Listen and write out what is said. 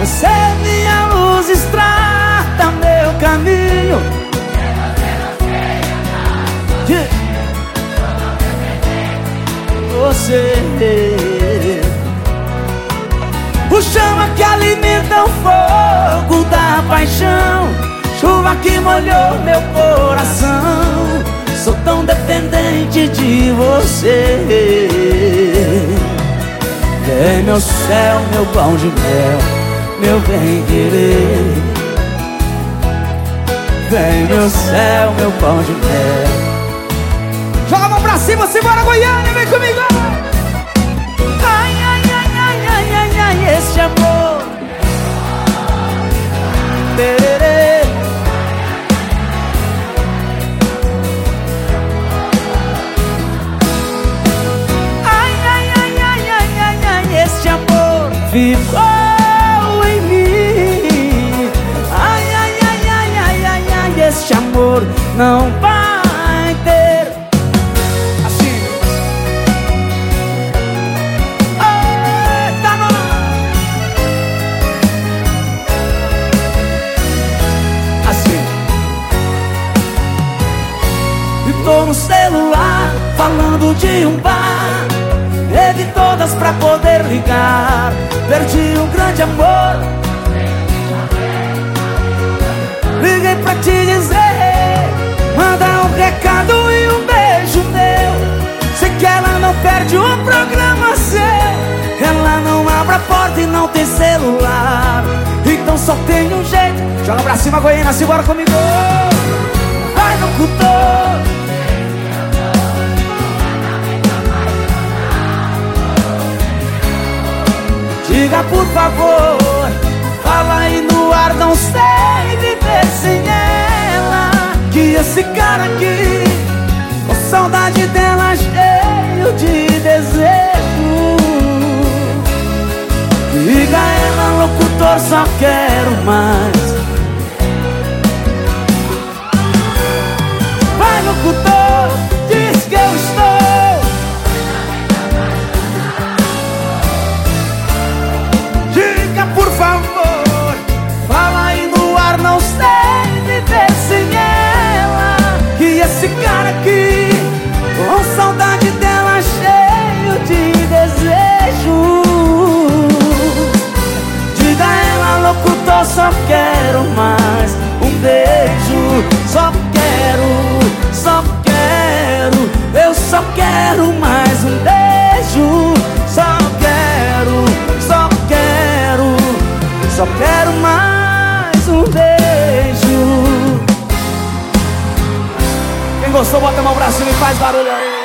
Você é minha luz, estrada meu caminho. Você. O chama que alimenta o fogo da paixão. Chuva que molhou meu coração. Sou tão dependente de você. Vem meu céu, meu pão de mel Meu bem querer. Vem meu céu, meu pão de mel. Joga a mão pra cima, simbora Goiânia, vem comigo! Ai, ai, ai, ai, ai, ai, ai, esse amor. Tererê. Ai, ai, ai, ai, ai, ai, ai, esse amor. Ficou não vai ter. Assim, Eita, nós! assim. E tô no celular falando de um bar. Teve todas pra poder ligar. Perdi um grande amor. Liguei pra te perde um programa seu Ela não abre a porta e não tem celular. Então só tem um jeito. Joga pra cima, Goiânia, simbora comigo! Vai no cultor Diga por favor Fala aí no ar, não sei viver sem ela. Que esse cara aqui Com saudade dela cheio de desejo. Diga ela, locutor, só quero mais só quero mais um beijo Só quero, só quero Só quero mais um beijo Quem gostou, bota a mão pra cima e faz barulho aí.